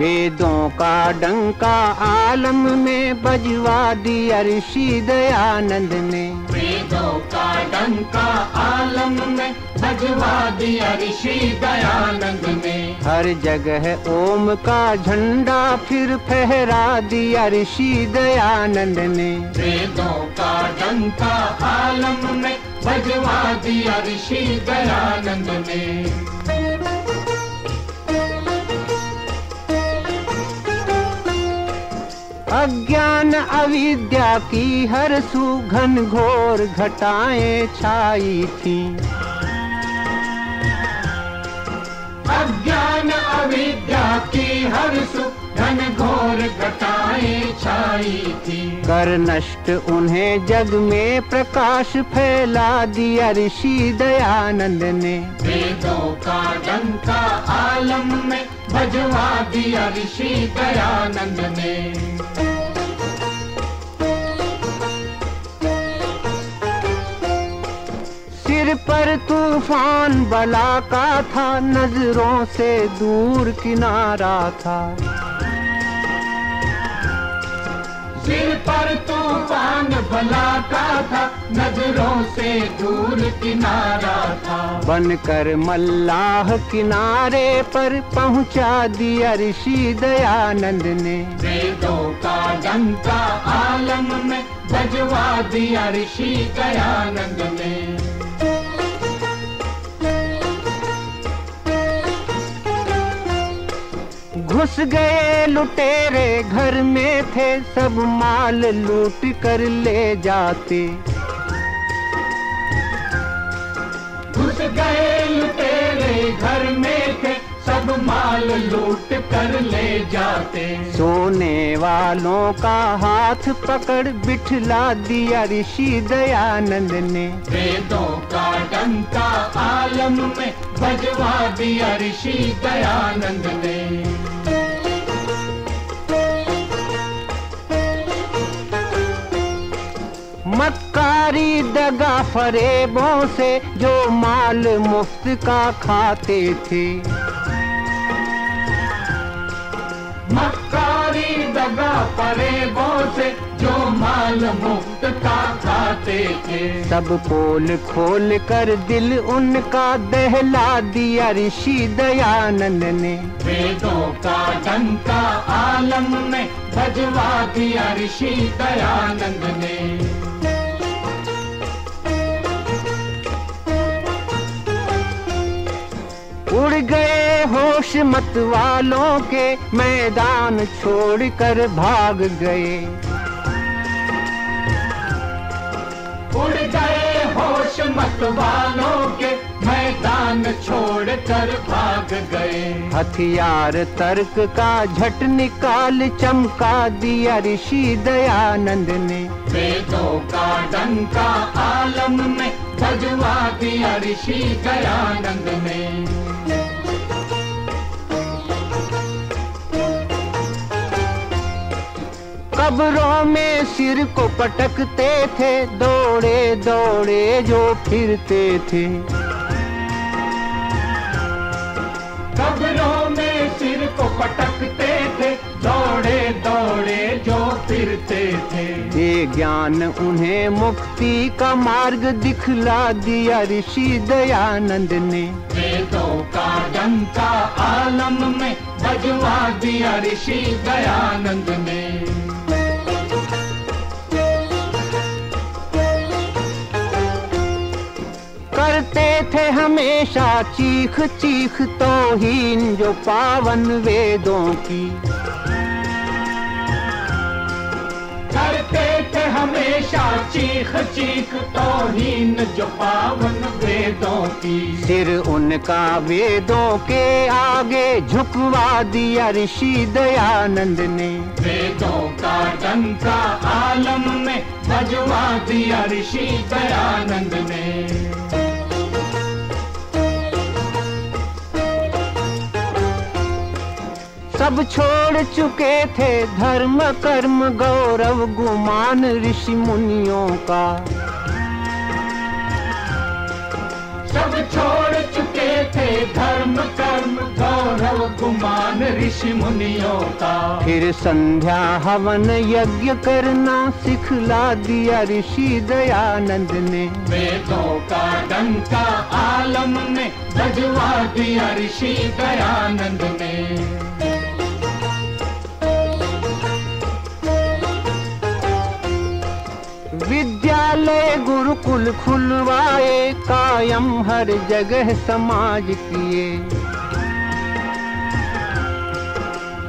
वेदों का डंका आलम में बजवा दिया ऋषि दयानंद ने। वेदों का डंका आलम में बजवा दिया ऋषि दयानंद ने। हर जगह ओम का झंडा फिर फहरा दिया ऋषि दयानंद ने। वेदों का डंका आलम में बजवा दिया ऋषि दयानंद ने। अज्ञान अविद्या की हर सुघन घोर घटाएँ छाई थी। अज्ञान अविद्या की हर सुख घन घोर घटाएँ छाई थी। कर नष्ट उन्हें जग में प्रकाश फैला दिया ऋषि दयानंद ने। वेदों का डंका आलम में बजवा दिया ऋषि दयानंद ने। तूफ़ान बला का था नज़रों से दूर किनारा था। सिर पर तूफ़ान भला का था नज़रों से दूर किनारा था। बनकर मल्लाह किनारे पर पहुँचा दिया ऋषि दयानंद ने। वेदों का डंका आलम में बजवा दिया ऋषि दयानंद ने। घुस गए लुटेरे, घर में थे सब माल लूट कर ले जाते। घुस गए लुटेरे, घर में थे सब माल लूट कर ले जाते। सोने वालों का हाथ पकड़ बिठला दिया ऋषि दयानंद ने। वेदों का डंका आलम में बजवा दिया ऋषि दयानंद ने। मक्कारी दगा फरेबों से जो माल मुफ़्त का खाते थे। मक्कारी दगा परेबों से जो माल मुफ़्त का खाते थे। सब पोल खोल कर दिल उनका दहला दिया ऋषि दयानंद ने। वेदों का डंका आलम में बजवा दिया ऋषि दयानंद ने। गए होश मत वालों के मैदान छोड़कर भाग गए। उड़ गए होश मत वालों के मैदान छोड़ कर भाग गए। हथियार तर्क का झट निकाल चमका दिया ऋषि दयानंद ने। वेदों का डंका आलम में बजवा दिया ऋषि दयानंद ने। कब्रों में सिर को पटकते थे, दौड़े दौड़े जो फिरते थे। कब्रों में सिर को पटकते थे, दौड़े दौड़े जो फिरते थे। ये ज्ञान उन्हें मुक्ति का मार्ग दिखला दिया ऋषि दयानंद ने। वेदों का डंका आलम में बजवा दिया ऋषि दयानंद ने। थे हमेशा चीख चीख तोहीन जो पावन वेदों की। करते थे हमेशा चीख चीख तोहीन जो पावन वेदों की। सिर उनका वेदों के आगे झुकवा दिया ऋषि दयानंद ने। वेदों का डंका आलम में बजवा दिया ऋषि दयानंद ने। सब छोड़ चुके थे धर्म कर्म गौरव गुमान ऋषि मुनियों का। सब छोड़ चुके थे धर्म कर्म गौरव गुमान ऋषि मुनियों का। फिर संध्या हवन यज्ञ करना सिखला दिया ऋषि दयानंद ने। वेदों का डंका आलम में बजवा दिया ऋषि दयानंद ने। गुरुकुल खुलवाए, कायम हर जगह समाज किए।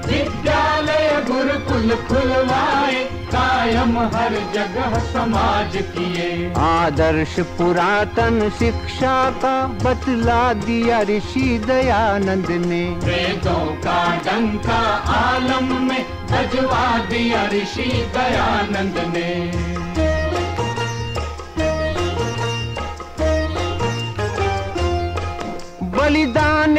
विद्यालय गुरुकुल खुलवाए, कायम हर जगह समाज किए। आदर्श पुरातन शिक्षा का बतला दिया ऋषि दयानंद ने। वेदों का डंका आलम में बजवा दिया ऋषि दयानंद ने।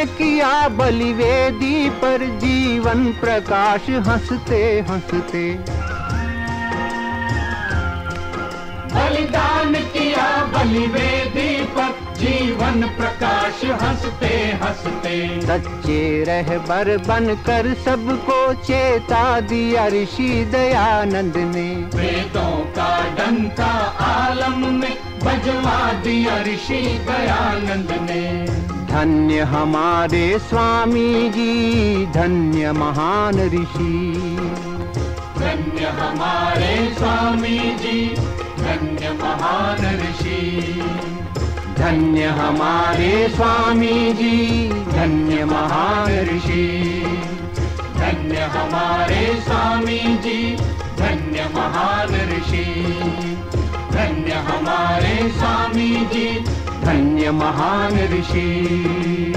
किया बलिवेदी पर जीवन प्रकाश हँसते हँसते। बलिदान किया बलिवेदी पर जीवन प्रकाश हँसते हँसते। सच्चे रहबर बनकर सबको चेता दिया ऋषि दयानंद ने। वेदों का डंका आलम में बजवा दिया ऋषि दयानंद ने। धन्य हमारे स्वामी जी धन्य महान ऋषि। धन्य हमारे स्वामी जी धन्य महान ऋषि। धन्य हमारे स्वामी जी धन्य महान ऋषि। धन्य हमारे स्वामी जी धन्य महान ऋषि। धन्य हमारे स्वामी जी धन्य महान ऋषि।